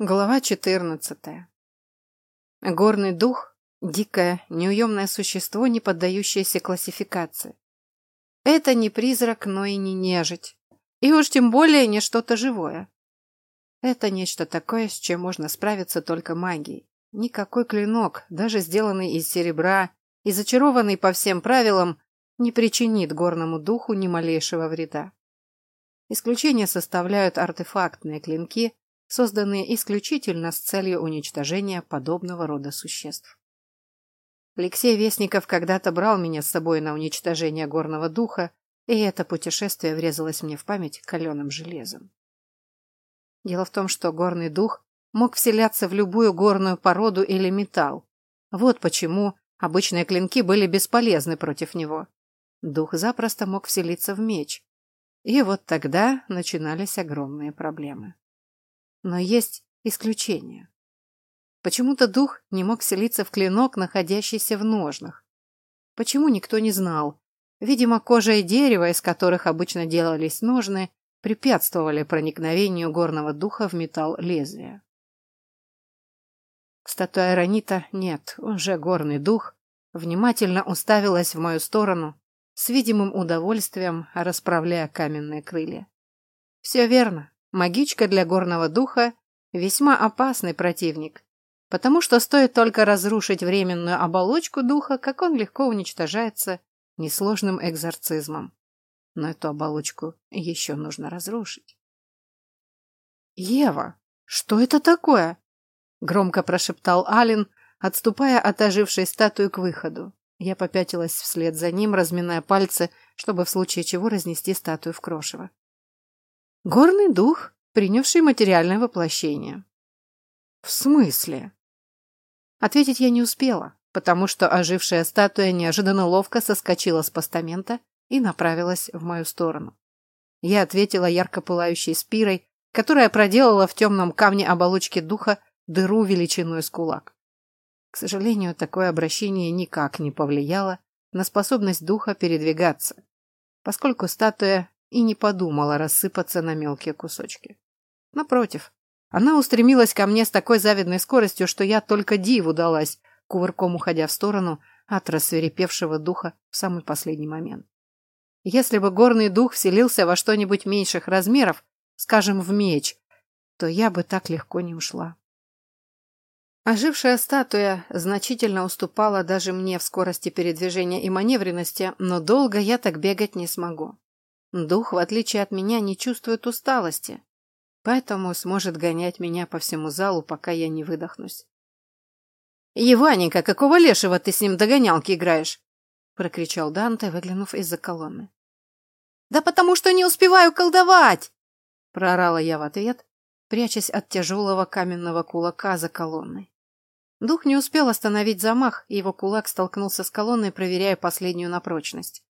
Глава 14. Горный дух – дикое, неуемное существо, не поддающееся классификации. Это не призрак, но и не нежить. И уж тем более не что-то живое. Это нечто такое, с чем можно справиться только магией. Никакой клинок, даже сделанный из серебра и зачарованный по всем правилам, не причинит горному духу ни малейшего вреда. Исключение составляют артефактные клинки – созданные исключительно с целью уничтожения подобного рода существ. Алексей Вестников когда-то брал меня с собой на уничтожение горного духа, и это путешествие врезалось мне в память каленым железом. Дело в том, что горный дух мог вселяться в любую горную породу или металл. Вот почему обычные клинки были бесполезны против него. Дух запросто мог вселиться в меч. И вот тогда начинались огромные проблемы. Но есть исключения. Почему-то дух не мог селиться в клинок, находящийся в ножнах. Почему никто не знал? Видимо, кожа и дерево, из которых обычно делались ножны, препятствовали проникновению горного духа в металл лезвия. Статуя Ранита нет, он же горный дух, внимательно уставилась в мою сторону, с видимым удовольствием расправляя каменные крылья. Все верно. Магичка для горного духа – весьма опасный противник, потому что стоит только разрушить временную оболочку духа, как он легко уничтожается несложным экзорцизмом. Но эту оболочку еще нужно разрушить. «Ева, что это такое?» – громко прошептал Ален, отступая от ожившей статуи к выходу. Я попятилась вслед за ним, разминая пальцы, чтобы в случае чего разнести статую в крошево. Горный дух, принявший материальное воплощение. В смысле? Ответить я не успела, потому что ожившая статуя неожиданно ловко соскочила с постамента и направилась в мою сторону. Я ответила ярко пылающей спирой, которая проделала в темном камне оболочки духа дыру величиной с кулак. К сожалению, такое обращение никак не повлияло на способность духа передвигаться, поскольку статуя и не подумала рассыпаться на мелкие кусочки. Напротив, она устремилась ко мне с такой завидной скоростью, что я только диву далась, кувырком уходя в сторону от рассверепевшего духа в самый последний момент. Если бы горный дух вселился во что-нибудь меньших размеров, скажем, в меч, то я бы так легко не ушла. Ожившая статуя значительно уступала даже мне в скорости передвижения и маневренности, но долго я так бегать не смогу. Дух, в отличие от меня, не чувствует усталости, поэтому сможет гонять меня по всему залу, пока я не выдохнусь. «Еваненька, какого лешего ты с ним догонялки играешь?» — прокричал Данте, выглянув из-за колонны. «Да потому что не успеваю колдовать!» — проорала я в ответ, прячась от тяжелого каменного кулака за колонной. Дух не успел остановить замах, и его кулак столкнулся с колонной, проверяя последнюю на прочность.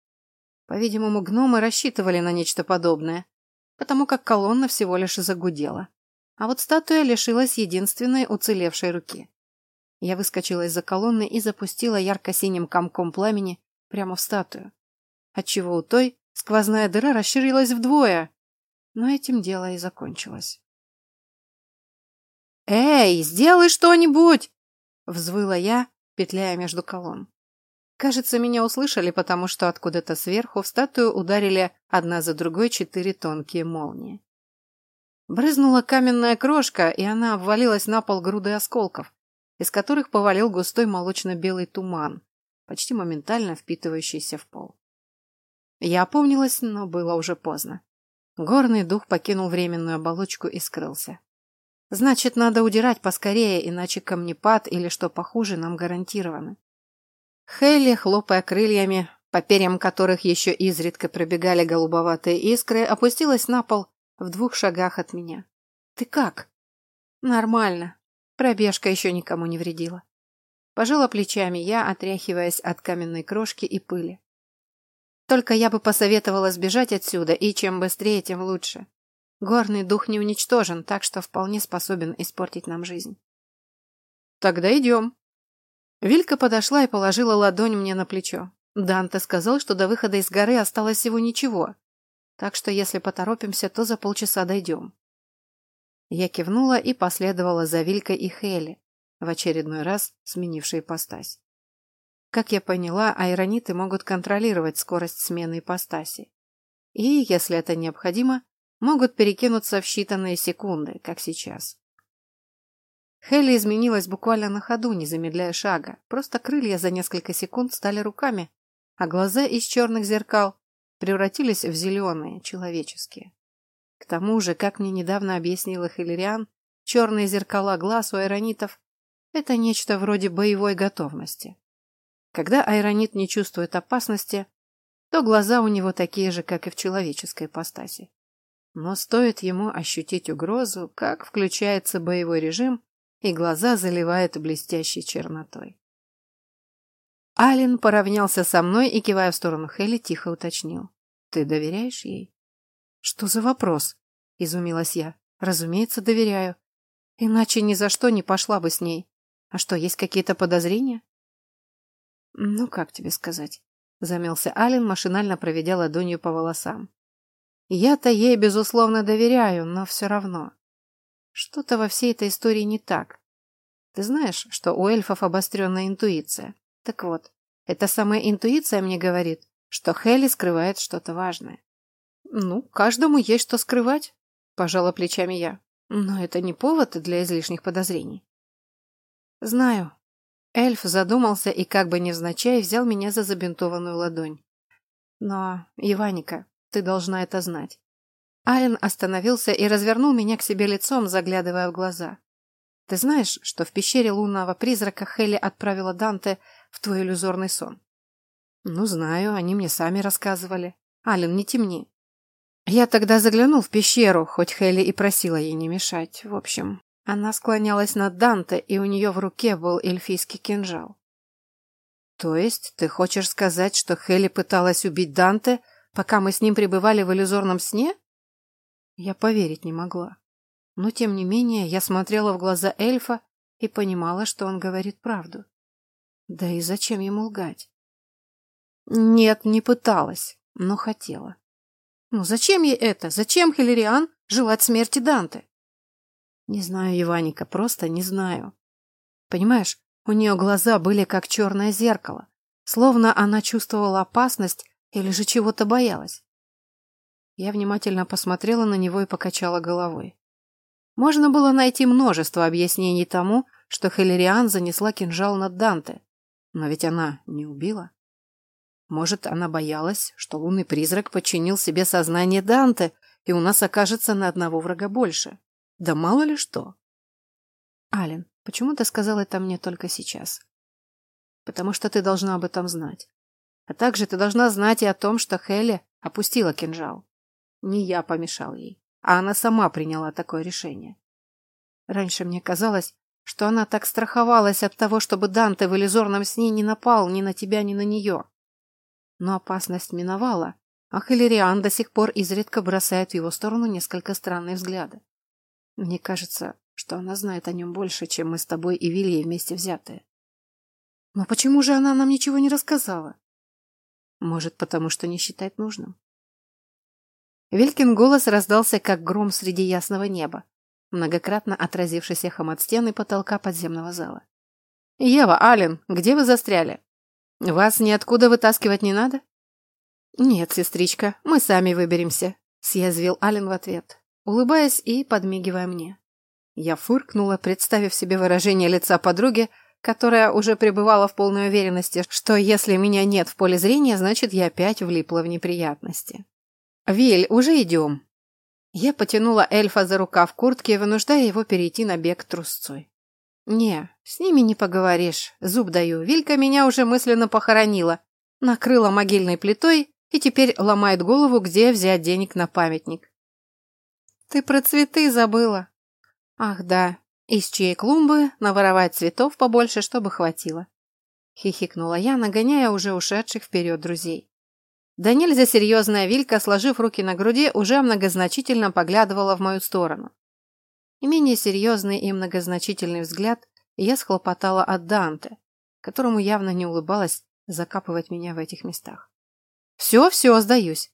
По-видимому, гномы рассчитывали на нечто подобное, потому как колонна всего лишь загудела. А вот статуя лишилась единственной уцелевшей руки. Я выскочила из-за колонны и запустила ярко-синим комком пламени прямо в статую, отчего у той сквозная дыра расширилась вдвое, но этим дело и закончилось. «Эй, сделай что-нибудь!» — взвыла я, петляя между колонн. Кажется, меня услышали, потому что откуда-то сверху в статую ударили одна за другой четыре тонкие молнии. Брызнула каменная крошка, и она обвалилась на пол груды осколков, из которых повалил густой молочно-белый туман, почти моментально впитывающийся в пол. Я опомнилась, но было уже поздно. Горный дух покинул временную оболочку и скрылся. Значит, надо удирать поскорее, иначе камнепад или что похуже нам гарантированы. Хелли, хлопая крыльями, по перьям которых еще изредка пробегали голубоватые искры, опустилась на пол в двух шагах от меня. «Ты как?» «Нормально. Пробежка еще никому не вредила». Пожала плечами я, отряхиваясь от каменной крошки и пыли. Только я бы посоветовала сбежать отсюда, и чем быстрее, тем лучше. Горный дух не уничтожен, так что вполне способен испортить нам жизнь. Тогда идем. Вилька подошла и положила ладонь мне на плечо. Данте сказал, что до выхода из горы осталось всего ничего, так что если поторопимся, то за полчаса дойдем. Я кивнула и последовала за Вилькой и Хелли, в очередной раз сменившей ипостась. Как я поняла, айрониты могут контролировать скорость смены ипостаси. И, если это необходимо, могут перекинуться в считанные секунды, как сейчас. Хелли изменилась буквально на ходу, не замедляя шага. Просто крылья за несколько секунд стали руками, а глаза из черных зеркал превратились в зеленые, человеческие. К тому же, как мне недавно объяснила Хиллериан, черные зеркала глаз у айронитов – это нечто вроде боевой готовности. Когда айронит не чувствует опасности, то глаза у него такие же, как и в человеческой ипостаси. Но стоит ему ощутить угрозу, как включается боевой режим, и глаза заливает блестящей чернотой. Ален поравнялся со мной и, кивая в сторону Хелли, тихо уточнил. «Ты доверяешь ей?» «Что за вопрос?» – изумилась я. «Разумеется, доверяю. Иначе ни за что не пошла бы с ней. А что, есть какие-то подозрения?» «Ну, как тебе сказать?» – замялся Ален, машинально проведя ладонью по волосам. «Я-то ей, безусловно, доверяю, но все равно. Что-то во всей этой истории не так. Ты знаешь, что у эльфов обостренная интуиция? Так вот, эта самая интуиция мне говорит, что Хелли скрывает что-то важное. Ну, каждому есть что скрывать, пожала плечами я. Но это не повод для излишних подозрений. Знаю. Эльф задумался и как бы невзначай взял меня за забинтованную ладонь. Но, Иваника, ты должна это знать. Ален остановился и развернул меня к себе лицом, заглядывая в глаза. «Ты знаешь, что в пещере лунного призрака Хелли отправила Данте в твой иллюзорный сон?» «Ну, знаю, они мне сами рассказывали. Ален, не темни». Я тогда заглянул в пещеру, хоть Хелли и просила ей не мешать. В общем, она склонялась над Данте, и у нее в руке был эльфийский кинжал. «То есть ты хочешь сказать, что Хелли пыталась убить Данте, пока мы с ним пребывали в иллюзорном сне?» Я поверить не могла. Но, тем не менее, я смотрела в глаза эльфа и понимала, что он говорит правду. Да и зачем ему лгать? Нет, не пыталась, но хотела. Ну зачем ей это? Зачем Хиллериан желать смерти Данте? Не знаю, Иваника, просто не знаю. Понимаешь, у нее глаза были как черное зеркало, словно она чувствовала опасность или же чего-то боялась. Я внимательно посмотрела на него и покачала головой. Можно было найти множество объяснений тому, что Хиллериан занесла кинжал над Данте. Но ведь она не убила. Может, она боялась, что лунный призрак подчинил себе сознание Данте, и у нас окажется на одного врага больше. Да мало ли что. Ален, почему ты сказал это мне только сейчас? Потому что ты должна об этом знать. А также ты должна знать и о том, что Хелли опустила кинжал. Не я помешал ей, а она сама приняла такое решение. Раньше мне казалось, что она так страховалась от того, чтобы Данте в иллюзорном сне не напал ни на тебя, ни на нее. Но опасность миновала, а Хиллериан до сих пор изредка бросает в его сторону несколько странные взгляды. Мне кажется, что она знает о нем больше, чем мы с тобой и Вильей вместе взятые. Но почему же она нам ничего не рассказала? Может, потому что не считает нужным. Вилькин голос раздался, как гром среди ясного неба, многократно отразившись эхом от стены потолка подземного зала. «Ева, Ален, где вы застряли? Вас ниоткуда вытаскивать не надо?» «Нет, сестричка, мы сами выберемся», — съязвил Ален в ответ, улыбаясь и подмигивая мне. Я фыркнула, представив себе выражение лица подруги, которая уже пребывала в полной уверенности, что если меня нет в поле зрения, значит, я опять влипла в неприятности. «Виль, уже идем». Я потянула эльфа за рукав куртки, вынуждая его перейти на бег трусцой. «Не, с ними не поговоришь, зуб даю. Вилька меня уже мысленно похоронила, накрыла могильной плитой и теперь ломает голову, где взять денег на памятник». «Ты про цветы забыла?» «Ах, да, из чьей клумбы наворовать цветов побольше, чтобы хватило?» Хихикнула я, нагоняя уже ушедших вперед друзей. Да нельзя серьезная Вилька, сложив руки на груди, уже многозначительно поглядывала в мою сторону. И менее серьезный и многозначительный взгляд я схлопотала от Данте, которому явно не улыбалось закапывать меня в этих местах. «Все, все, сдаюсь!»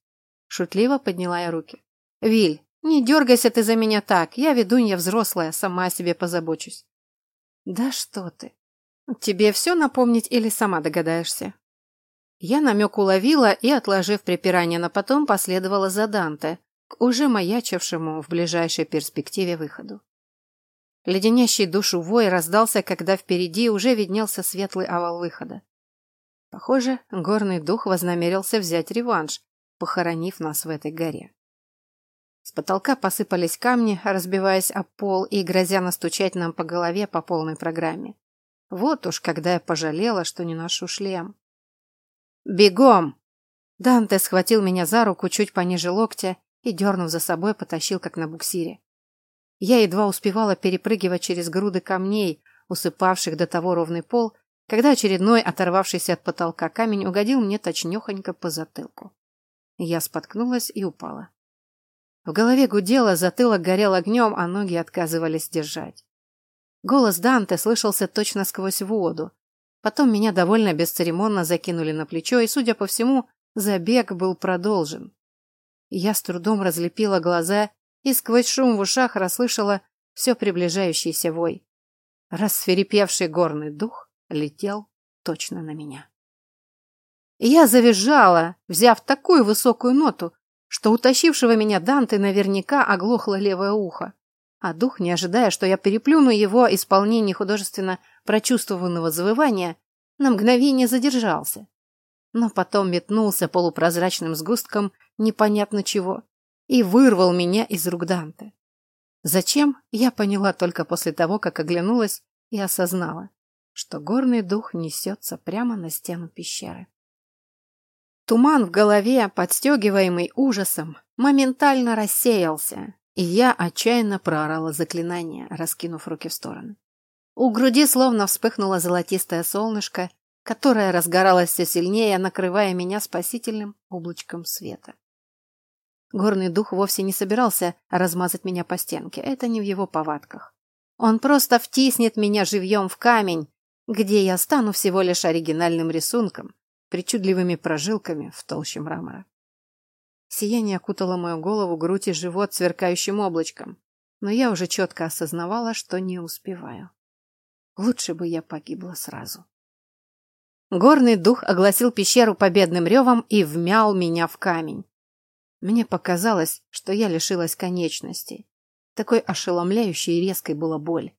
Шутливо подняла я руки. «Виль, Не дергайся ты за меня так. Я ведунья взрослая, сама о себе позабочусь. Да что ты. Тебе все напомнить или сама догадаешься? Я намек уловила и, отложив припирание на потом, последовала за Данте, к уже маячившему в ближайшей перспективе выходу. Леденящий душу вой раздался, когда впереди уже виднелся светлый овал выхода. Похоже, горный дух вознамерился взять реванш, похоронив нас в этой горе. С потолка посыпались камни, разбиваясь об пол и грозя настучать нам по голове по полной программе. Вот уж когда я пожалела, что не ношу шлем. «Бегом!» Данте схватил меня за руку чуть пониже локтя и, дернув за собой, потащил, как на буксире. Я едва успевала перепрыгивать через груды камней, усыпавших до того ровный пол, когда очередной, оторвавшийся от потолка камень, угодил мне точнёхонько по затылку. Я споткнулась и упала. В голове гудело, затылок горел огнем, а ноги отказывались держать. Голос Данте слышался точно сквозь воду. Потом меня довольно бесцеремонно закинули на плечо, и, судя по всему, забег был продолжен. Я с трудом разлепила глаза и сквозь шум в ушах расслышала все приближающийся вой. Рассверепевший горный дух летел точно на меня. я завизжала, взяв такую высокую ноту, что утащившего меня Данте наверняка оглохло левое ухо. А дух, не ожидая, что я переплюну его исполнение художественно прочувствованного завывания, на мгновение задержался. Но потом метнулся полупрозрачным сгустком непонятно чего и вырвал меня из рук Данте. Зачем, я поняла только после того, как оглянулась и осознала что горный дух несется прямо на стену пещеры. Туман в голове, подстегиваемый ужасом, моментально рассеялся, и я отчаянно проорала заклинание, раскинув руки в стороны. У груди словно вспыхнуло золотистое солнышко, которое разгоралось все сильнее, накрывая меня спасительным облачком света. Горный дух вовсе не собирался размазать меня по стенке, это не в его повадках. Он просто втиснет меня живьем в камень, где я стану всего лишь оригинальным рисунком, причудливыми прожилками в толще мрамора. Сияние окутало мою голову, грудь и живот сверкающим облачком, но я уже четко осознавала, что не успеваю. Лучше бы я погибла сразу. Горный дух огласил пещеру победным ревом и вмял меня в камень. Мне показалось, что я лишилась конечностей. Такой ошеломляющей и резкой была боль.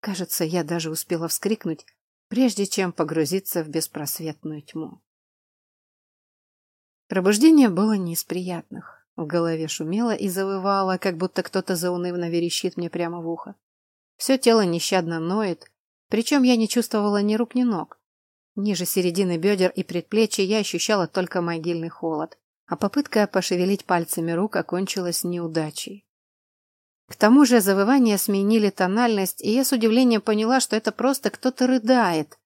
Кажется, я даже успела вскрикнуть, прежде чем погрузиться в беспросветную тьму. Пробуждение было не из приятных. В голове шумело и завывало, как будто кто-то заунывно верещит мне прямо в ухо. Все тело нещадно ноет, причем я не чувствовала ни рук, ни ног. Ниже середины бедер и предплечья я ощущала только могильный холод, а попытка пошевелить пальцами рук окончилась неудачей. К тому же завывания сменили тональность, и я с удивлением поняла, что это просто кто-то рыдает.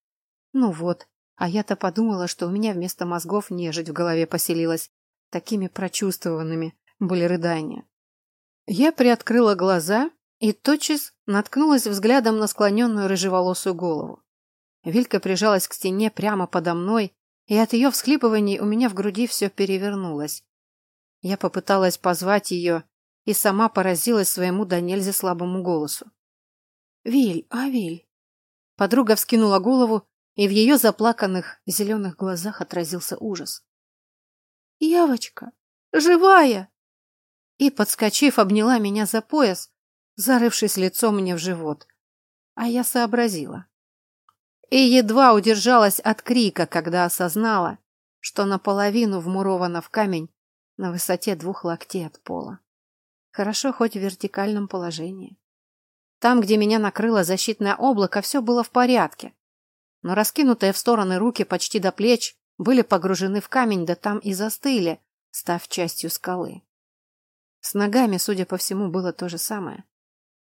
Ну вот, а я-то подумала, что у меня вместо мозгов нежить в голове поселилась. Такими прочувствованными были рыдания. Я приоткрыла глаза и тотчас наткнулась взглядом на склоненную рыжеволосую голову. Вилька прижалась к стене прямо подо мной, и от ее всхлипываний у меня в груди все перевернулось. Я попыталась позвать ее, и сама поразилась своему до нельзя слабому голосу. «Виль, а Виль?» Подруга вскинула голову, и в ее заплаканных зеленых глазах отразился ужас. «Явочка! Живая!» И, подскочив, обняла меня за пояс, зарывшись лицом мне в живот. А я сообразила. И едва удержалась от крика, когда осознала, что наполовину вмурована в камень на высоте двух локтей от пола. Хорошо хоть в вертикальном положении. Там, где меня накрыло защитное облако, все было в порядке. Но раскинутые в стороны руки почти до плеч были погружены в камень, да там и застыли, став частью скалы. С ногами, судя по всему, было то же самое.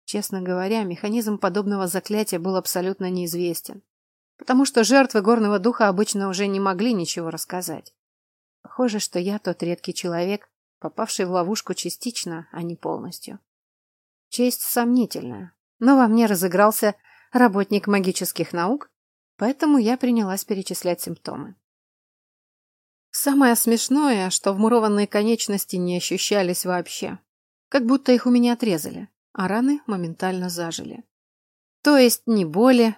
Честно говоря, механизм подобного заклятия был абсолютно неизвестен, потому что жертвы горного духа обычно уже не могли ничего рассказать. Похоже, что я тот редкий человек, попавший в ловушку частично, а не полностью. Честь сомнительная, но во мне разыгрался работник магических наук, поэтому я принялась перечислять симптомы. Самое смешное, что вмурованные конечности не ощущались вообще. как будто их у меня отрезали, а раны моментально зажили. То есть ни боли,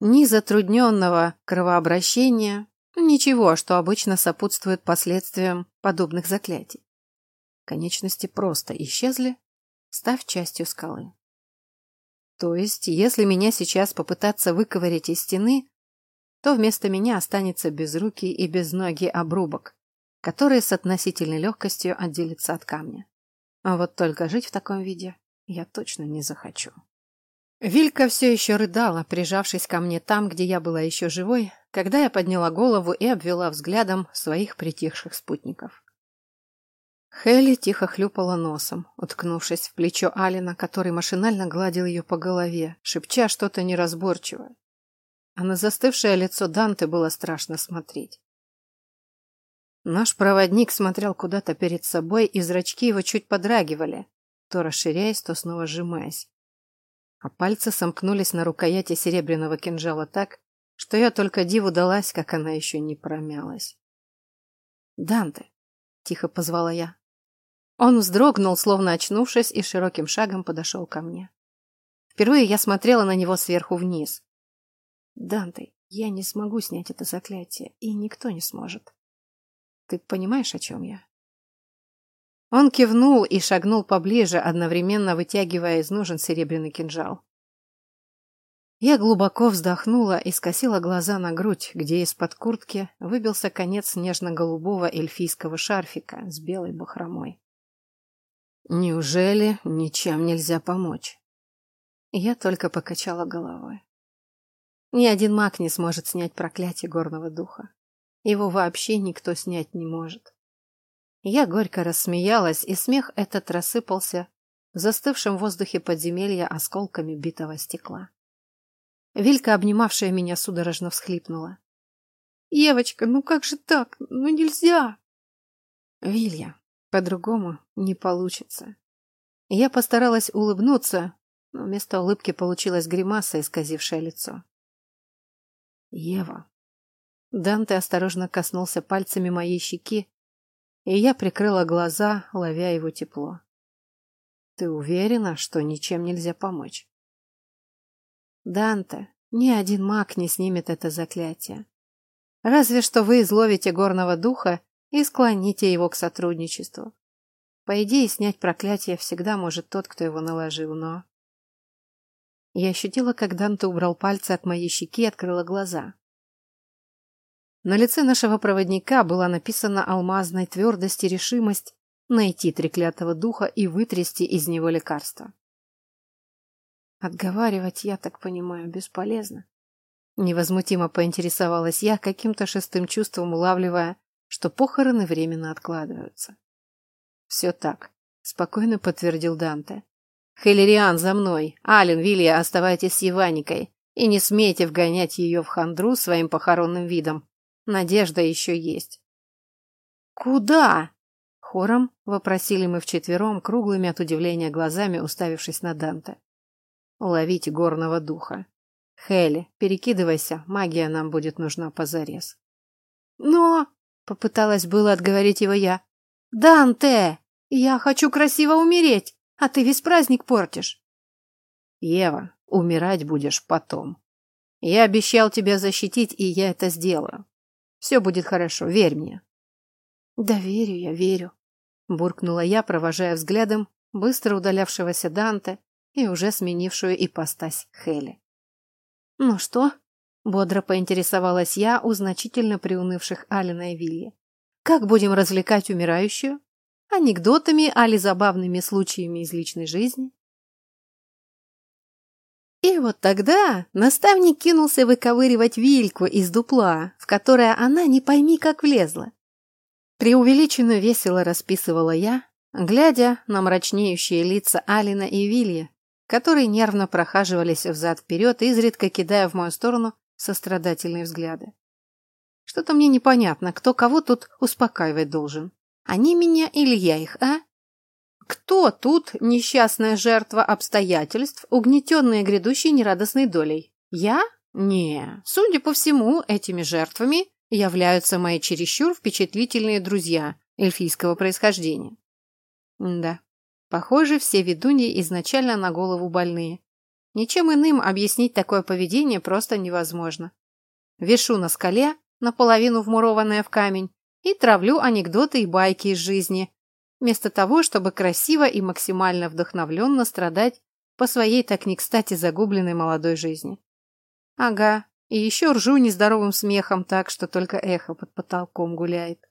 ни затрудненного кровообращения, ничего, что обычно сопутствует последствиям подобных заклятий. Конечности просто исчезли, став частью скалы. То есть, если меня сейчас попытаться выковырять из стены, то вместо меня останется без руки и без ноги обрубок, который с относительной легкостью отделится от камня. А вот только жить в таком виде я точно не захочу. Вилька все еще рыдала, прижавшись ко мне там, где я была еще живой, когда я подняла голову и обвела взглядом своих притихших спутников. Хелли тихо хлюпала носом, уткнувшись в плечо Алина, который машинально гладил ее по голове, шепча что-то неразборчивое. А на застывшее лицо Данте было страшно смотреть. Наш проводник смотрел куда-то перед собой, и зрачки его чуть подрагивали, то расширяясь, то снова сжимаясь а пальцы сомкнулись на рукояти серебряного кинжала так, что я только диву далась, как она еще не промялась. «Данте!» — тихо позвала я. Он вздрогнул, словно очнувшись, и широким шагом подошел ко мне. Впервые я смотрела на него сверху вниз. «Данте, я не смогу снять это заклятие, и никто не сможет. Ты понимаешь, о чем я?» Он кивнул и шагнул поближе, одновременно вытягивая из ножен серебряный кинжал. Я глубоко вздохнула и скосила глаза на грудь, где из-под куртки выбился конец нежно-голубого эльфийского шарфика с белой бахромой. «Неужели ничем нельзя помочь?» Я только покачала головой. Ни один маг не сможет снять проклятие горного духа. Его вообще никто снять не может. Я горько рассмеялась, и смех этот рассыпался в застывшем воздухе подземелья осколками битого стекла. Вилька, обнимавшая меня, судорожно всхлипнула. «Евочка, ну как же так? Ну нельзя!» «Вилья, по-другому не получится». Я постаралась улыбнуться, но вместо улыбки получилась гримаса, исказившая лицо. «Ева». Данте осторожно коснулся пальцами моей щеки, и я прикрыла глаза, ловя его тепло. Ты уверена, что ничем нельзя помочь? Данте, ни один маг не снимет это заклятие. Разве что вы изловите горного духа и склоните его к сотрудничеству. По идее, снять проклятие всегда может тот, кто его наложил, но... Я ощутила, как Данте убрал пальцы от моей щеки и открыла глаза. На лице нашего проводника была написана алмазная твердость и решимость найти треклятого духа и вытрясти из него лекарство. Отговаривать, я так понимаю, бесполезно. Невозмутимо поинтересовалась я, каким-то шестым чувством улавливая, что похороны временно откладываются. «Все так», — спокойно подтвердил Данте. «Хелериан за мной! Ален, Вилья, оставайтесь с Еваникой и не смейте вгонять ее в хандру своим похоронным видом. Надежда еще есть. «Куда?» Хором вопросили мы вчетвером, круглыми от удивления глазами, уставившись на Данте. «Ловите горного духа. Хелли, перекидывайся, магия нам будет нужна позарез». «Но...» — попыталась было отговорить его я. «Данте, я хочу красиво умереть, а ты весь праздник портишь». «Ева, умирать будешь потом. Я обещал тебя защитить, и я это сделаю. Все будет хорошо, верь мне. Да верю я, верю. Буркнула я, провожая взглядом быстро удалявшегося Данте и уже сменившую ипостась Хели. Ну что? Бодро поинтересовалась я у значительно приунывших Алина и Вилья. Как будем развлекать умирающую? Анекдотами, али забавными случаями из личной жизни? И вот тогда наставник кинулся выковыривать вильку из дупла, в которое она не пойми как влезла. Преувеличенно весело расписывала я, глядя на мрачнеющие лица Алина и Вилья, которые нервно прохаживались взад-вперед, изредка кидая в мою сторону сострадательные взгляды. Что-то мне непонятно, кто кого тут успокаивать должен. Они меня или я их, а? Кто тут несчастная жертва обстоятельств, угнетенная грядущей нерадостной долей? Я? Не. Судя по всему, этими жертвами являются мои чересчур впечатлительные друзья эльфийского происхождения. Да, Похоже, все ведуньи изначально на голову больные. Ничем иным объяснить такое поведение просто невозможно. Вешу на скале, наполовину вмурованная в камень, и травлю анекдоты и байки из жизни, вместо того, чтобы красиво и максимально вдохновленно страдать по своей так не кстати загубленной молодой жизни. Ага, и еще ржу нездоровым смехом так, что только эхо под потолком гуляет.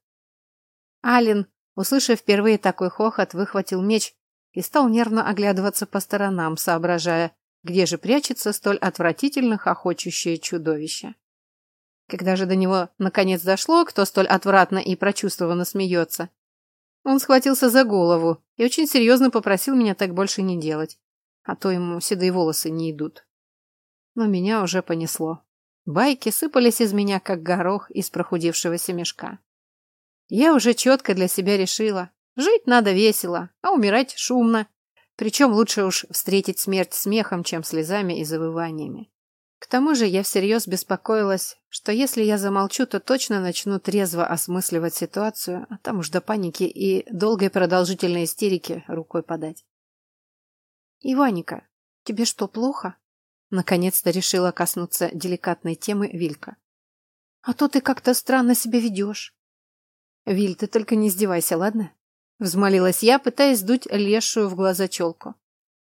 Ален, услышав впервые такой хохот, выхватил меч и стал нервно оглядываться по сторонам, соображая, где же прячется столь отвратительно хохочущее чудовище. Когда же до него наконец дошло, кто столь отвратно и прочувствованно смеется, он схватился за голову и очень серьезно попросил меня так больше не делать, а то ему седые волосы не идут. Но меня уже понесло. Байки сыпались из меня, как горох из прохудившегося мешка. Я уже четко для себя решила. Жить надо весело, а умирать шумно. Причем лучше уж встретить смерть смехом, чем слезами и завываниями. К тому же я всерьез беспокоилась, что если я замолчу, то точно начну трезво осмысливать ситуацию, а там уж до паники и долгой продолжительной истерики рукой подать. «Иваника, тебе что, плохо?» Наконец-то решила коснуться деликатной темы Вилька. «А то ты как-то странно себя ведешь». «Виль, ты только не издевайся, ладно?» Взмолилась я, пытаясь сдуть лешую в глаза челку.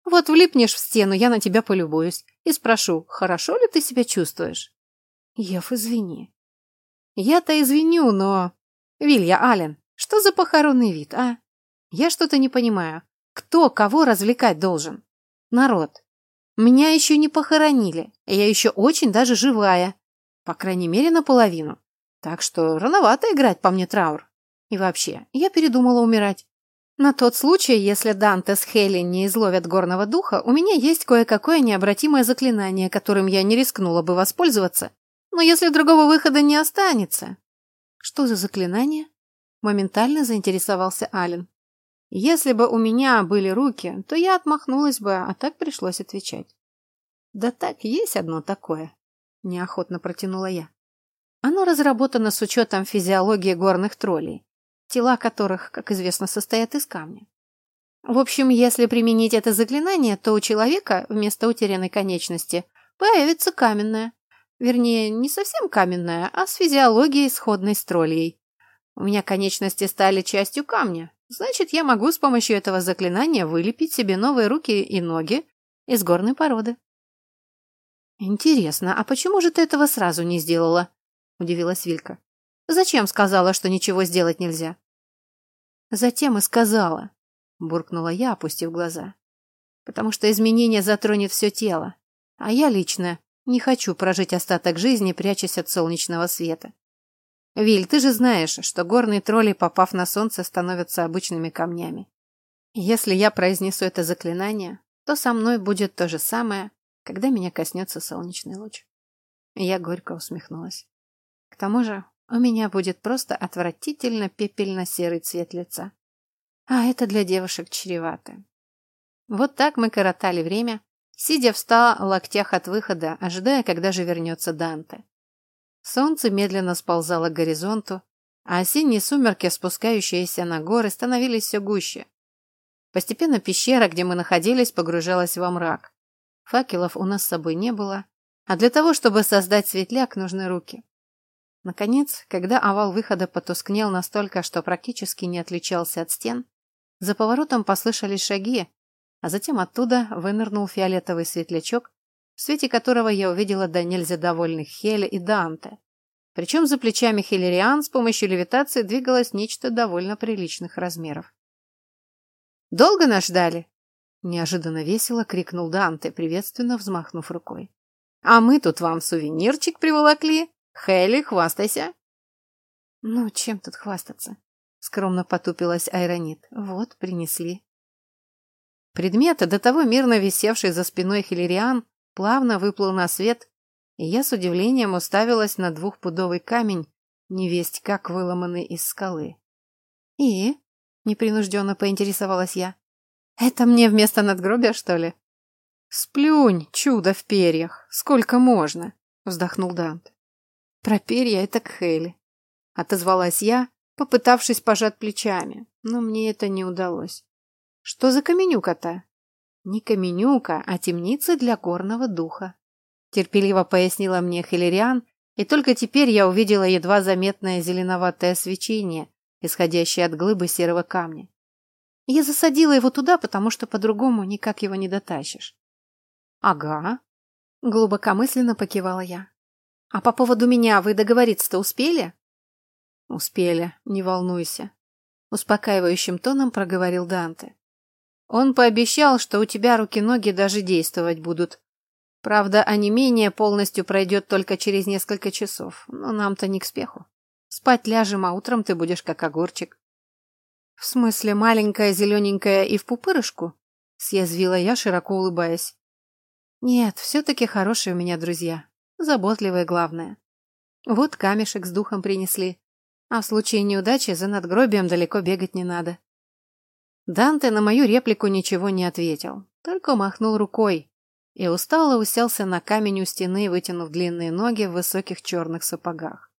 Вот влипнешь в стену, я на тебя полюбуюсь и спрошу, хорошо ли ты себя чувствуешь? Ев, извини. Я-то извиню, но... Вилья Аллен, что за похоронный вид, а? Я что-то не понимаю. Кто кого развлекать должен? Народ. Меня еще не похоронили, я еще очень даже живая. По крайней мере, наполовину. Так что рановато играть по мне траур. И вообще, я передумала умирать. На тот случай, если Данте с Хелли не изловят горного духа, у меня есть кое-какое необратимое заклинание, которым я не рискнула бы воспользоваться. Но если другого выхода не останется... Что за заклинание? Моментально заинтересовался Ален. Если бы у меня были руки, то я отмахнулась бы, а так пришлось отвечать. Да так, есть одно такое. Неохотно протянула я. Оно разработано с учетом физиологии горных троллей тела которых, как известно, состоят из камня. В общем, если применить это заклинание, то у человека вместо утерянной конечности появится каменная. Вернее, не совсем каменная, а с физиологией сходной с троллей. У меня конечности стали частью камня. Значит, я могу с помощью этого заклинания вылепить себе новые руки и ноги из горной породы. Интересно, а почему же ты этого сразу не сделала? Удивилась Вилька. Зачем сказала, что ничего сделать нельзя? Затем и сказала, буркнула я, опустив глаза. Потому что изменение затронет все тело. А я лично не хочу прожить остаток жизни, прячась от солнечного света. Виль, ты же знаешь, что горные тролли, попав на солнце, становятся обычными камнями. Если я произнесу это заклинание, то со мной будет то же самое, когда меня коснется солнечный луч. Я горько усмехнулась. К тому же у меня будет просто отвратительно пепельно-серый цвет лица. А это для девушек чревато. Вот так мы коротали время, сидя в ста локтях от выхода, ожидая, когда же вернется Данте. Солнце медленно сползало к горизонту, а осенние сумерки, спускающиеся на горы, становились все гуще. Постепенно пещера, где мы находились, погружалась во мрак. Факелов у нас с собой не было, а для того, чтобы создать светляк, нужны руки. Наконец, когда овал выхода потускнел настолько, что практически не отличался от стен, за поворотом послышались шаги, а затем оттуда вынырнул фиолетовый светлячок, в свете которого я увидела до нельзя довольных Хеля и Данте. Причем за плечами Хиллериан с помощью левитации двигалось нечто довольно приличных размеров. «Долго нас ждали?» Неожиданно весело крикнул Данте, приветственно взмахнув рукой. «А мы тут вам сувенирчик приволокли!» Хейли, хвастайся. Ну, чем тут хвастаться? Скромно потупилась Айронит. Вот, принесли. Предмет, до того мирно висевший за спиной Хиллериан, плавно выплыл на свет, и я с удивлением уставилась на двухпудовый камень, невесть как выломанный из скалы. «И?» — непринужденно поинтересовалась я. «Это мне вместо надгробия, что ли?» «Сплюнь, чудо в перьях! Сколько можно?» — вздохнул Дант. Про перья это к Хейли. Отозвалась я, попытавшись пожать плечами, но мне это не удалось. Что за каменюка-то? Не каменюка, а темница для горного духа. Терпеливо пояснила мне Хиллериан, и только теперь я увидела едва заметное зеленоватое свечение, исходящее от глыбы серого камня. Я засадила его туда, потому что по-другому никак его не дотащишь. Ага. Глубокомысленно покивала я. А по поводу меня вы договориться-то успели? Успели, не волнуйся. Успокаивающим тоном проговорил Данте. Он пообещал, что у тебя руки-ноги даже действовать будут. Правда, онемение полностью пройдет только через несколько часов, но нам-то не к спеху. Спать ляжем, а утром ты будешь как огурчик. В смысле, маленькая, зелененькая и в пупырышку? Съязвила я, широко улыбаясь. Нет, все-таки хорошие у меня друзья. Заботливые, главное. Вот камешек с духом принесли. А в случае неудачи за надгробием далеко бегать не надо. Данте на мою реплику ничего не ответил, только махнул рукой и устало уселся на камень у стены, вытянув длинные ноги в высоких черных сапогах.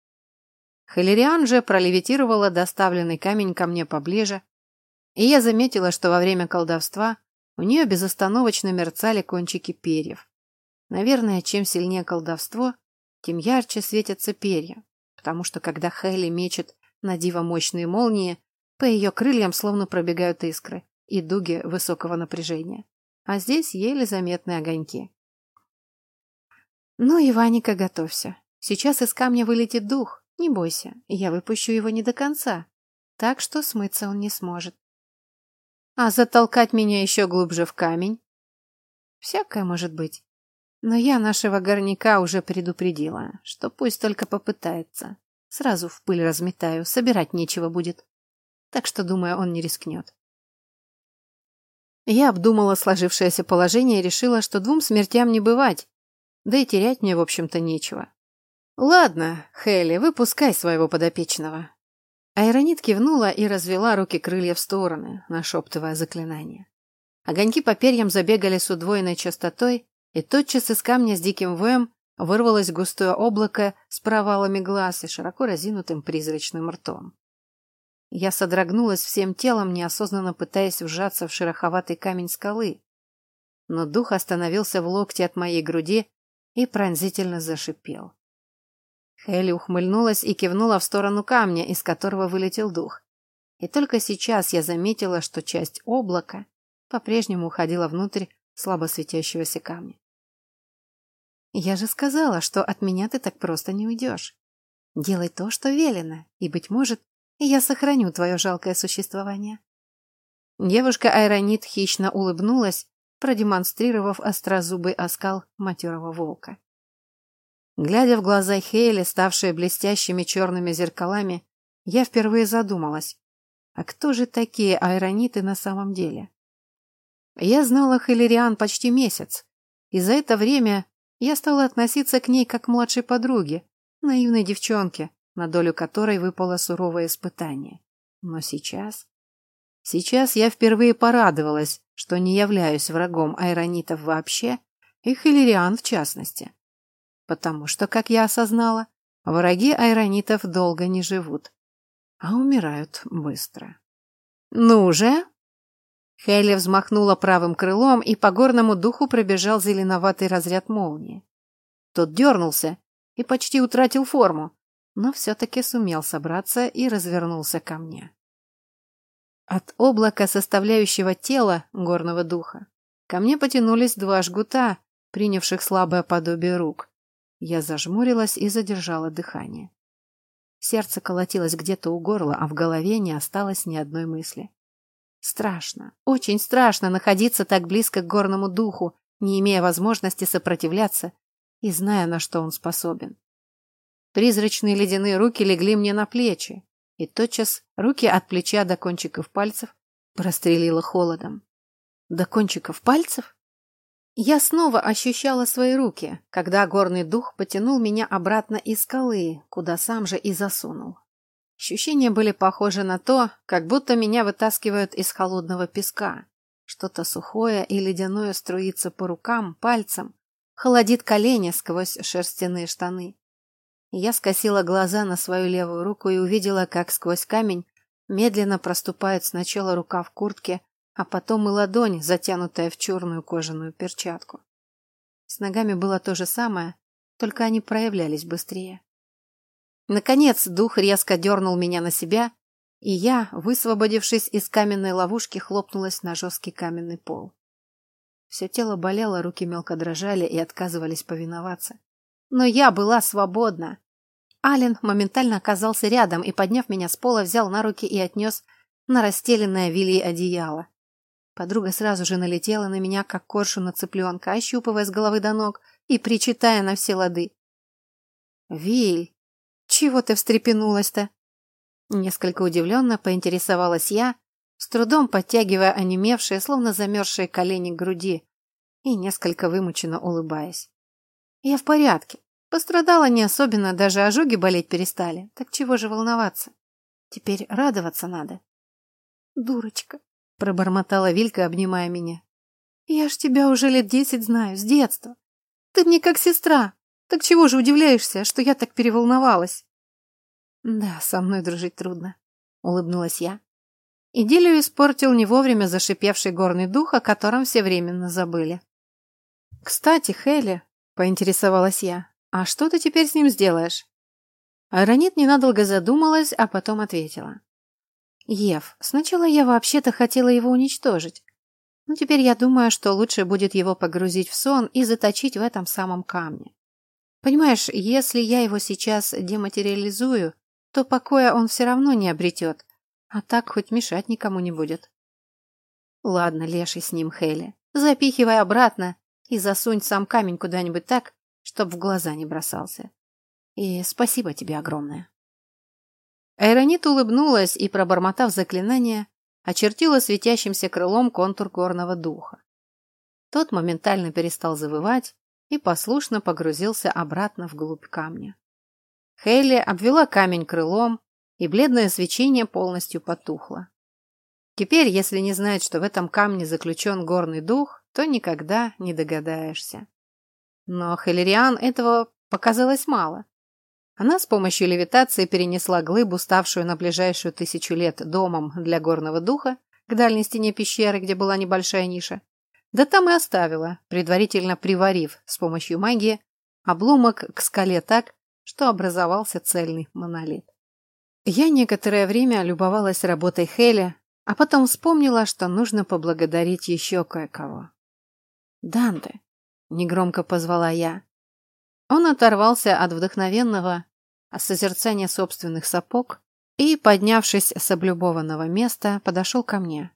Халериан же пролевитировала доставленный камень ко мне поближе, и я заметила, что во время колдовства у нее безостановочно мерцали кончики перьев. Наверное, чем сильнее колдовство, тем ярче светятся перья, потому что когда Хейли мечет на диво мощные молнии, по ее крыльям словно пробегают искры и дуги высокого напряжения. А здесь еле заметные огоньки. Ну, Иваника, готовься. Сейчас из камня вылетит дух. Не бойся, я выпущу его не до конца. Так что смыться он не сможет. А затолкать меня еще глубже в камень? Всякое может быть. Но я нашего горняка уже предупредила, что пусть только попытается. Сразу в пыль разметаю, собирать нечего будет так что, думаю, он не рискнет. Я обдумала сложившееся положение и решила, что двум смертям не бывать, да и терять мне, в общем-то, нечего. «Ладно, Хелли, выпускай своего подопечного». Айронит кивнула и развела руки крылья в стороны, нашептывая заклинание. Огоньки по перьям забегали с удвоенной частотой, и тотчас из камня с диким воем вырвалось густое облако с провалами глаз и широко разинутым призрачным ртом. Я содрогнулась всем телом, неосознанно пытаясь вжаться в шероховатый камень скалы. Но дух остановился в локте от моей груди и пронзительно зашипел. Хелли ухмыльнулась и кивнула в сторону камня, из которого вылетел дух. И только сейчас я заметила, что часть облака по-прежнему уходила внутрь слабо светящегося камня. «Я же сказала, что от меня ты так просто не уйдешь. Делай то, что велено, и, быть может, я сохраню твое жалкое существование. Девушка Айронит хищно улыбнулась, продемонстрировав острозубый оскал матерого волка. Глядя в глаза Хейли, ставшие блестящими черными зеркалами, я впервые задумалась, а кто же такие айрониты на самом деле? Я знала Хиллериан почти месяц, и за это время я стала относиться к ней как к младшей подруге, наивной девчонке, на долю которой выпало суровое испытание. Но сейчас... Сейчас я впервые порадовалась, что не являюсь врагом айронитов вообще и хиллериан в частности. Потому что, как я осознала, враги айронитов долго не живут, а умирают быстро. «Ну же!» Хелли взмахнула правым крылом, и по горному духу пробежал зеленоватый разряд молнии. Тот дернулся и почти утратил форму, но все-таки сумел собраться и развернулся ко мне. От облака, составляющего тело горного духа, ко мне потянулись два жгута, принявших слабое подобие рук. Я зажмурилась и задержала дыхание. Сердце колотилось где-то у горла, а в голове не осталось ни одной мысли. Страшно, очень страшно находиться так близко к горному духу, не имея возможности сопротивляться и зная, на что он способен. Призрачные ледяные руки легли мне на плечи, и тотчас руки от плеча до кончиков пальцев прострелило холодом. До кончиков пальцев? Я снова ощущала свои руки, когда горный дух потянул меня обратно из скалы, куда сам же и засунул. Ощущения были похожи на то, как будто меня вытаскивают из холодного песка. Что-то сухое и ледяное струится по рукам, пальцам, холодит колени сквозь шерстяные штаны. Я скосила глаза на свою левую руку и увидела, как сквозь камень медленно проступает сначала рука в куртке, а потом и ладонь, затянутая в черную кожаную перчатку. С ногами было то же самое, только они проявлялись быстрее. Наконец дух резко дернул меня на себя, и я, высвободившись из каменной ловушки, хлопнулась на жесткий каменный пол. Все тело болело, руки мелко дрожали и отказывались повиноваться. Но я была свободна. Ален моментально оказался рядом и, подняв меня с пола, взял на руки и отнес на расстеленное вильей одеяло. Подруга сразу же налетела на меня, как коршу на цыпленка, ощупывая с головы до ног и причитая на все лады. «Виль, чего ты встрепенулась-то?» Несколько удивленно поинтересовалась я, с трудом подтягивая онемевшие, словно замерзшие колени к груди и несколько вымученно улыбаясь. «Я в порядке. Пострадала не особенно, даже ожоги болеть перестали. Так чего же волноваться? Теперь радоваться надо». «Дурочка», — пробормотала Вилька, обнимая меня. «Я ж тебя уже лет десять знаю, с детства. Ты мне как сестра. Так чего же удивляешься, что я так переволновалась?» «Да, со мной дружить трудно», — улыбнулась я. Идиллию испортил не вовремя зашипевший горный дух, о котором все временно забыли. «Кстати, Хелли», — поинтересовалась я, — «а что ты теперь с ним сделаешь?» Аронит ненадолго задумалась, а потом ответила. «Ев, сначала я вообще-то хотела его уничтожить. Но теперь я думаю, что лучше будет его погрузить в сон и заточить в этом самом камне. Понимаешь, если я его сейчас дематериализую, то покоя он все равно не обретет, а так хоть мешать никому не будет. Ладно, леший с ним, Хейли. Запихивай обратно и засунь сам камень куда-нибудь так, чтоб в глаза не бросался. И спасибо тебе огромное. Айронит улыбнулась и, пробормотав заклинание, очертила светящимся крылом контур горного духа. Тот моментально перестал завывать и послушно погрузился обратно вглубь камня. Хейли обвела камень крылом, и бледное свечение полностью потухло. Теперь, если не знать, что в этом камне заключен горный дух, то никогда не догадаешься. Но Хелериан этого показалось мало. Она с помощью левитации перенесла глыбу, ставшую на ближайшую тысячу лет домом для горного духа, к дальней стене пещеры, где была небольшая ниша. Да там и оставила, предварительно приварив с помощью магии обломок к скале так, что образовался цельный монолит. Я некоторое время любовалась работой Хеля, а потом вспомнила, что нужно поблагодарить еще кое-кого. «Данте!» — негромко позвала я. Он оторвался от вдохновенного созерцания собственных сапог и, поднявшись с облюбованного места, подошел ко мне.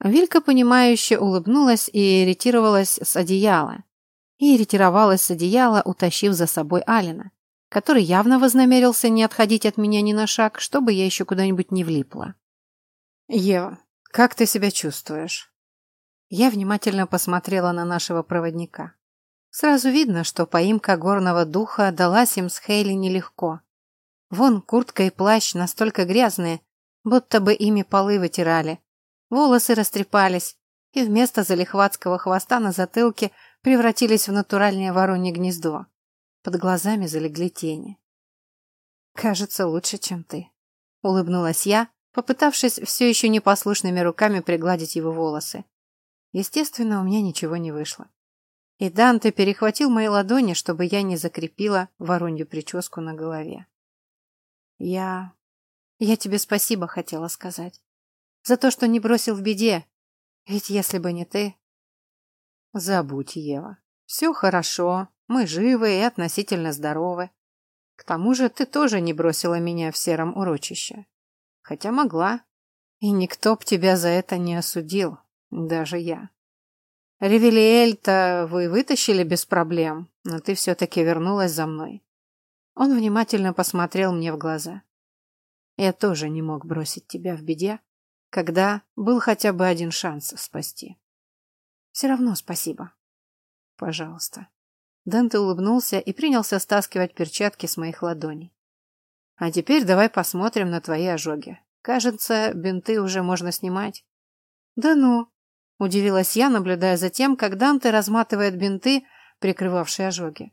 Вилька, понимающе улыбнулась и ретировалась с одеяла. И ретировалась с одеяла, утащив за собой Алина который явно вознамерился не отходить от меня ни на шаг, чтобы я еще куда-нибудь не влипла. «Ева, как ты себя чувствуешь?» Я внимательно посмотрела на нашего проводника. Сразу видно, что поимка горного духа далась им с Хейли нелегко. Вон куртка и плащ настолько грязные, будто бы ими полы вытирали. Волосы растрепались, и вместо залихватского хвоста на затылке превратились в натуральное воронье гнездо. Под глазами залегли тени. «Кажется, лучше, чем ты», — улыбнулась я, попытавшись все еще непослушными руками пригладить его волосы. Естественно, у меня ничего не вышло. И Данте перехватил мои ладони, чтобы я не закрепила воронью прическу на голове. «Я... я тебе спасибо хотела сказать. За то, что не бросил в беде. Ведь если бы не ты...» «Забудь, Ева. Все хорошо. Мы живы и относительно здоровы. К тому же ты тоже не бросила меня в сером урочище. Хотя могла. И никто б тебя за это не осудил. Даже я. Ревелиэль-то вы вытащили без проблем, но ты все-таки вернулась за мной. Он внимательно посмотрел мне в глаза. Я тоже не мог бросить тебя в беде, когда был хотя бы один шанс спасти. Все равно спасибо. Пожалуйста. Данте улыбнулся и принялся стаскивать перчатки с моих ладоней. А теперь давай посмотрим на твои ожоги. Кажется, бинты уже можно снимать. Да ну, удивилась я, наблюдая за тем, как Данте разматывает бинты, прикрывавшие ожоги.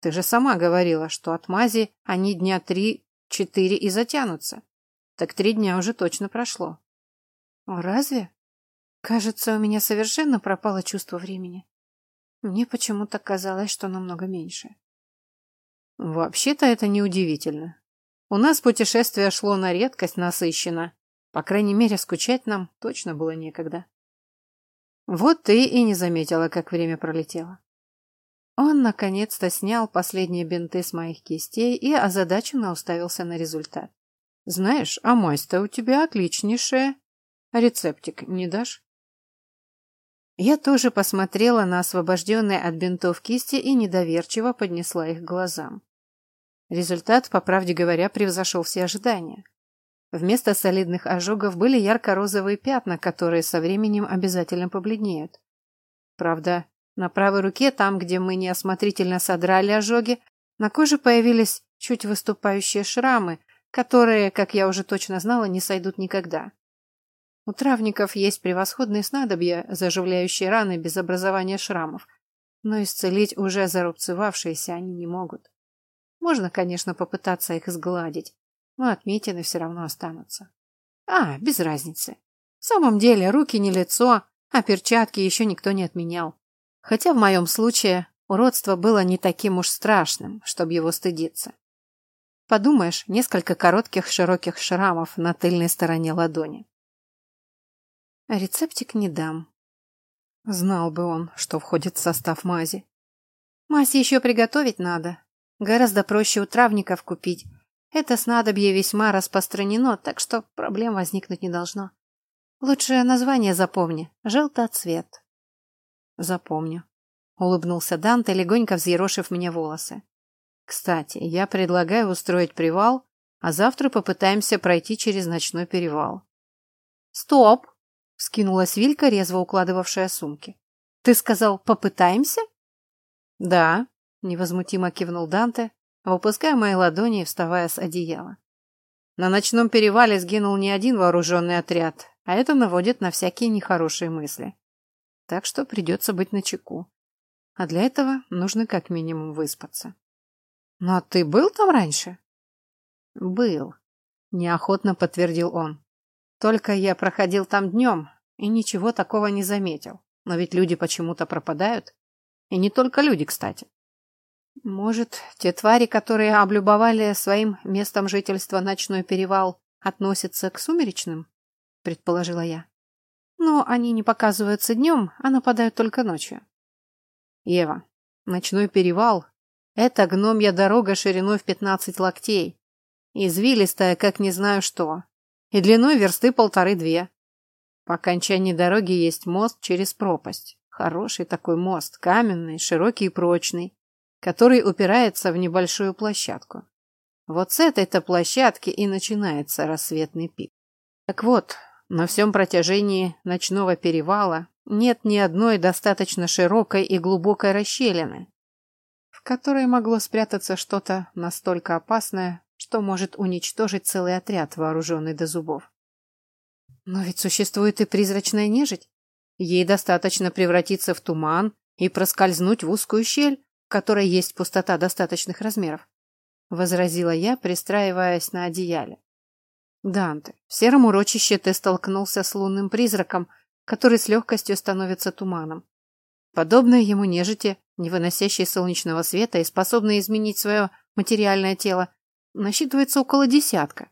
Ты же сама говорила, что от мази они дня три-четыре и затянутся. Так три дня уже точно прошло. Разве? Кажется, у меня совершенно пропало чувство времени. Мне почему-то казалось, что намного меньше. Вообще-то это неудивительно. У нас путешествие шло на редкость насыщенно. По крайней мере, скучать нам точно было некогда. Вот ты и не заметила, как время пролетело. Он наконец-то снял последние бинты с моих кистей и озадаченно уставился на результат. Знаешь, а мазь-то у тебя отличнейшая. Рецептик не дашь? Я тоже посмотрела на освобожденные от бинтов кисти и недоверчиво поднесла их к глазам. Результат, по правде говоря, превзошел все ожидания. Вместо солидных ожогов были ярко-розовые пятна, которые со временем обязательно побледнеют. Правда, на правой руке, там, где мы неосмотрительно содрали ожоги, на коже появились чуть выступающие шрамы, которые, как я уже точно знала, не сойдут никогда. У травников есть превосходные снадобья, заживляющие раны без образования шрамов, но исцелить уже зарубцевавшиеся они не могут. Можно, конечно, попытаться их сгладить, но отметины все равно останутся. А, без разницы. В самом деле, руки не лицо, а перчатки еще никто не отменял. Хотя в моем случае уродство было не таким уж страшным, чтобы его стыдиться. Подумаешь, несколько коротких широких шрамов на тыльной стороне ладони. Рецептик не дам. Знал бы он, что входит в состав мази. Мазь еще приготовить надо. Гораздо проще у травников купить. Это снадобье весьма распространено, так что проблем возникнуть не должно. Лучше название запомни. Желтоцвет. Запомню. Улыбнулся Данте, легонько взъерошив мне волосы. Кстати, я предлагаю устроить привал, а завтра попытаемся пройти через ночной перевал. Стоп! Скинулась Вилька, резво укладывавшая сумки. «Ты сказал, попытаемся?» «Да», — невозмутимо кивнул Данте, выпуская мои ладони и вставая с одеяла. На ночном перевале сгинул не один вооруженный отряд, а это наводит на всякие нехорошие мысли. Так что придется быть начеку. А для этого нужно как минимум выспаться. «Но «Ну, а ты был там раньше?» «Был», — неохотно подтвердил он. Только я проходил там днем и ничего такого не заметил. Но ведь люди почему-то пропадают. И не только люди, кстати. Может, те твари, которые облюбовали своим местом жительства ночной перевал, относятся к сумеречным? Предположила я. Но они не показываются днем, а нападают только ночью. Ева, ночной перевал — это гномья дорога шириной в пятнадцать локтей. Извилистая, как не знаю что и длиной версты полторы-две. По окончании дороги есть мост через пропасть. Хороший такой мост, каменный, широкий и прочный, который упирается в небольшую площадку. Вот с этой-то площадки и начинается рассветный пик. Так вот, на всем протяжении ночного перевала нет ни одной достаточно широкой и глубокой расщелины, в которой могло спрятаться что-то настолько опасное, что может уничтожить целый отряд, вооруженный до зубов. Но ведь существует и призрачная нежить. Ей достаточно превратиться в туман и проскользнуть в узкую щель, в которой есть пустота достаточных размеров. Возразила я, пристраиваясь на одеяле. Данте, в сером урочище ты столкнулся с лунным призраком, который с легкостью становится туманом. Подобное ему нежити, не выносящей солнечного света и способной изменить свое материальное тело, насчитывается около десятка.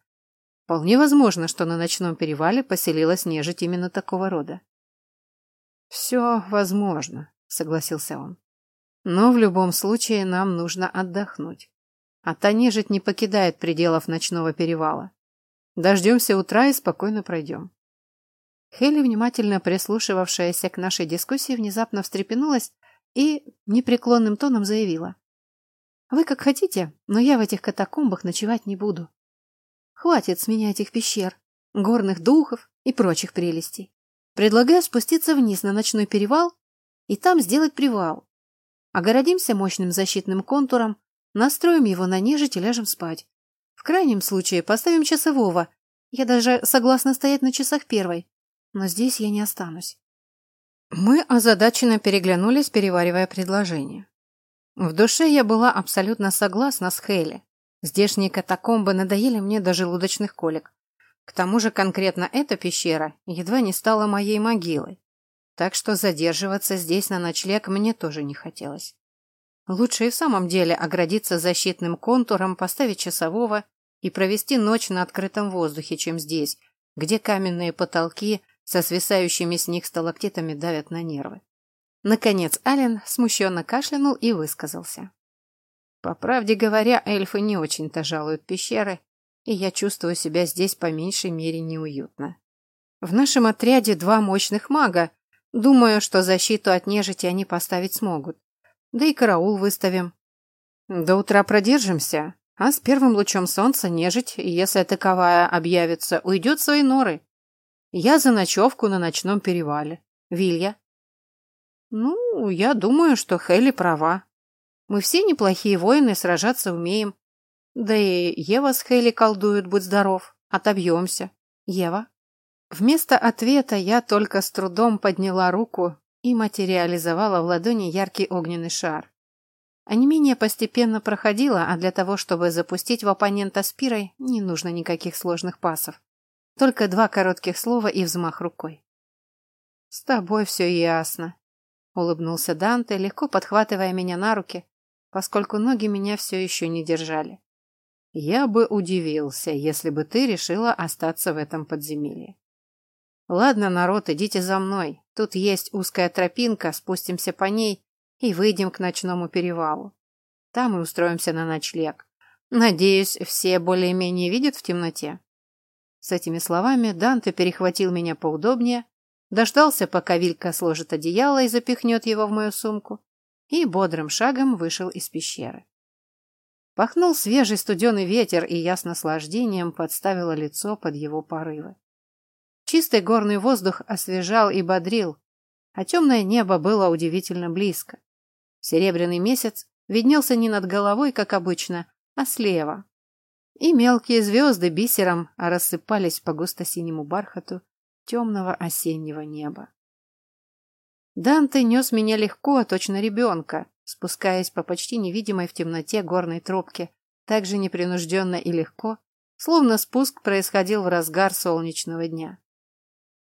Вполне возможно, что на ночном перевале поселилась нежить именно такого рода. «Все возможно», — согласился он. «Но в любом случае нам нужно отдохнуть. А та нежить не покидает пределов ночного перевала. Дождемся утра и спокойно пройдем». Хелли, внимательно прислушивавшаяся к нашей дискуссии, внезапно встрепенулась и непреклонным тоном заявила. Вы как хотите, но я в этих катакомбах ночевать не буду. Хватит с меня этих пещер, горных духов и прочих прелестей. Предлагаю спуститься вниз на ночной перевал и там сделать привал. Огородимся мощным защитным контуром, настроим его на нежить и ляжем спать. В крайнем случае поставим часового. Я даже согласна стоять на часах первой, но здесь я не останусь. Мы озадаченно переглянулись, переваривая предложение. В душе я была абсолютно согласна с Хейли. Здешние катакомбы надоели мне до желудочных колик. К тому же конкретно эта пещера едва не стала моей могилой, так что задерживаться здесь на ночлег мне тоже не хотелось. Лучше и в самом деле оградиться защитным контуром, поставить часового и провести ночь на открытом воздухе, чем здесь, где каменные потолки со свисающими с них сталактитами давят на нервы. Наконец Ален смущенно кашлянул и высказался. По правде говоря, эльфы не очень-то жалуют пещеры, и я чувствую себя здесь по меньшей мере неуютно. В нашем отряде два мощных мага. Думаю, что защиту от нежити они поставить смогут. Да и караул выставим. До утра продержимся, а с первым лучом солнца нежить, если таковая объявится, уйдет свои норы. Я за ночевку на ночном перевале. Вилья. Ну, я думаю, что Хелли права. Мы все неплохие воины, сражаться умеем. Да и Ева с Хелли колдуют, будь здоров. Отобьемся. Ева. Вместо ответа я только с трудом подняла руку и материализовала в ладони яркий огненный шар. Не менее постепенно проходило, а для того, чтобы запустить в оппонента спирой, не нужно никаких сложных пасов. Только два коротких слова и взмах рукой. «С тобой все ясно», — улыбнулся Данте, легко подхватывая меня на руки, поскольку ноги меня все еще не держали. «Я бы удивился, если бы ты решила остаться в этом подземелье. Ладно, народ, идите за мной. Тут есть узкая тропинка, спустимся по ней и выйдем к ночному перевалу. Там и устроимся на ночлег. Надеюсь, все более-менее видят в темноте. С этими словами Данте перехватил меня поудобнее, дождался, пока Вилька сложит одеяло и запихнет его в мою сумку, и бодрым шагом вышел из пещеры. Пахнул свежий студеный ветер, и я с наслаждением подставила лицо под его порывы. Чистый горный воздух освежал и бодрил, а темное небо было удивительно близко. Серебряный месяц виднелся не над головой, как обычно, а слева. И мелкие звезды бисером рассыпались по густо-синему бархату темного осеннего неба. Данте нес меня легко, точно ребенка, спускаясь по почти невидимой в темноте горной тропке, так же непринужденно и легко, словно спуск происходил в разгар солнечного дня.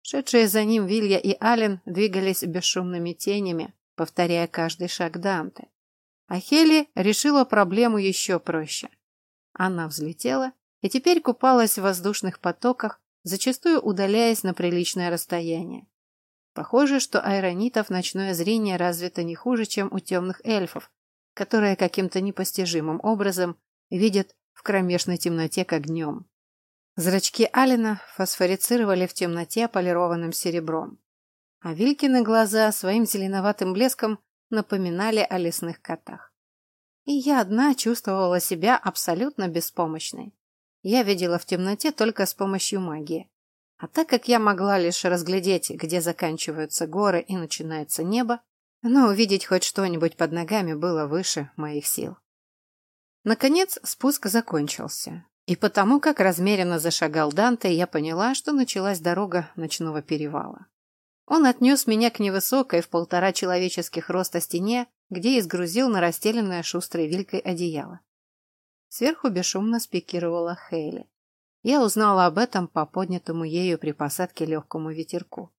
Шедшие за ним Вилья и Ален двигались бесшумными тенями, повторяя каждый шаг Данте. А Хели решила проблему еще проще. Она взлетела и теперь купалась в воздушных потоках, зачастую удаляясь на приличное расстояние. Похоже, что айронитов ночное зрение развито не хуже, чем у темных эльфов, которые каким-то непостижимым образом видят в кромешной темноте как днем. Зрачки Алина фосфорицировали в темноте полированным серебром, а Вилькины глаза своим зеленоватым блеском напоминали о лесных котах. И я одна чувствовала себя абсолютно беспомощной. Я видела в темноте только с помощью магии. А так как я могла лишь разглядеть, где заканчиваются горы и начинается небо, но увидеть хоть что-нибудь под ногами было выше моих сил. Наконец спуск закончился. И потому, как размеренно зашагал Данте, я поняла, что началась дорога ночного перевала. Он отнес меня к невысокой в полтора человеческих роста стене, где изгрузил на расстеленное шустрой вилькой одеяло. Сверху бесшумно спикировала Хейли. Я узнала об этом по поднятому ею при посадке легкому ветерку.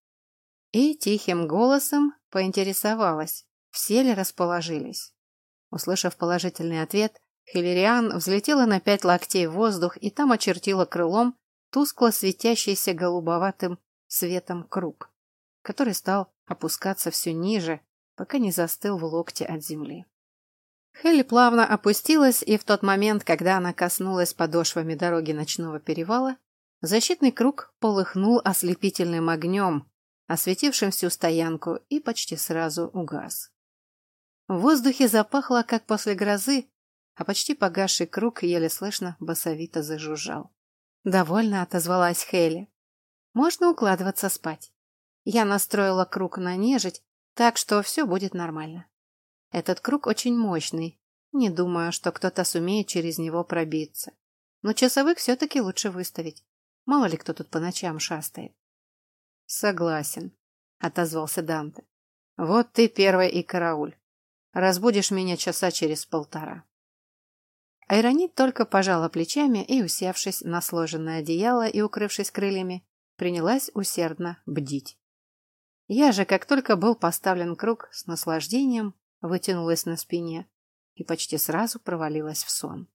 И тихим голосом поинтересовалась, все ли расположились. Услышав положительный ответ, Хиллериан взлетела на пять локтей в воздух и там очертила крылом тускло светящийся голубоватым светом круг, который стал опускаться все ниже, пока не застыл в локте от земли. Хелли плавно опустилась, и в тот момент, когда она коснулась подошвами дороги ночного перевала, защитный круг полыхнул ослепительным огнем, осветившим всю стоянку, и почти сразу угас. В воздухе запахло, как после грозы, а почти погасший круг еле слышно басовито зажужжал. Довольно отозвалась Хелли. Можно укладываться спать. Я настроила круг на нежить, так что все будет нормально. Этот круг очень мощный. Не думаю, что кто-то сумеет через него пробиться. Но часовых все-таки лучше выставить. Мало ли кто тут по ночам шастает. Согласен, отозвался Данте. Вот ты первый и карауль. Разбудишь меня часа через полтора. Айронит только пожала плечами и, усевшись на сложенное одеяло и укрывшись крыльями, принялась усердно бдить. Я же, как только был поставлен круг, с наслаждением вытянулась на спине и почти сразу провалилась в сон.